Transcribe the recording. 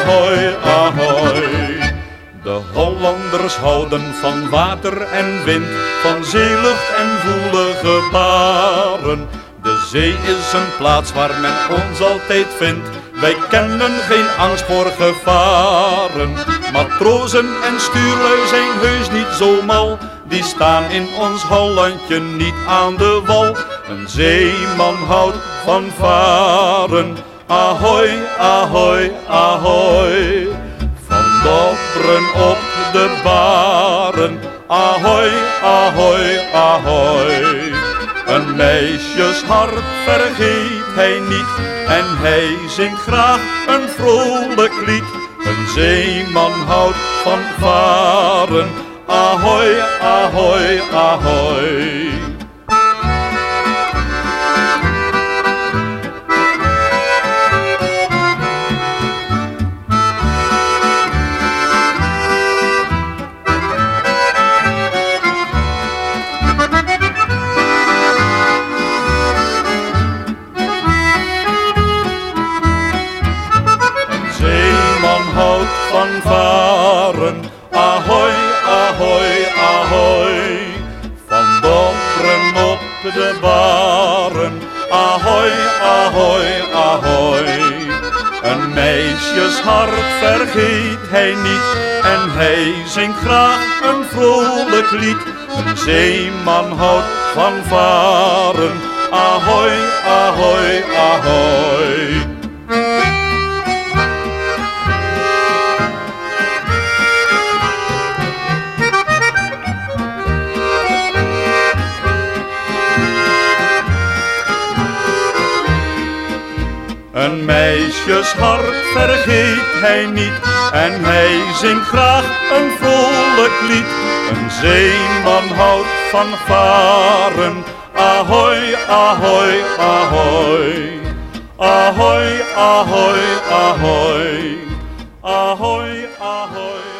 ahoy, ahoy. De Hollanders houden van water en wind, van zeelucht en voelige baren. De zee is een plaats waar men ons altijd vindt, wij kennen geen angst voor gevaren. Matrozen en stuurlui zijn heus niet zo mal, die staan in ons Hollandje niet aan de wal. Een zeeman houdt van varen. Ahoy, ahoy, ahoy. Van dobberen op de baren. Ahoy, ahoy, ahoy. Een meisjeshart vergeet hij niet en hij zingt graag een vrolijk lied. Een zeeman houdt van varen, ahoy, ahoy, ahoy. Van varen. Ahoy, ahoy, ahoy. Van dobberen op de baren. Ahoy, ahoy, ahoy. Een meisjeshart vergeet hij niet en hij zingt graag een vrolijk lied. Een zeeman houdt van varen. Ahoy, ahoy, ahoy. Een meisjeshart vergeet hij niet en hij zingt graag een vrolijk lied. Een zeeman houdt van varen, ahoy, ahoy, ahoy. Ahoy, ahoy, ahoy, ahoy, ahoy.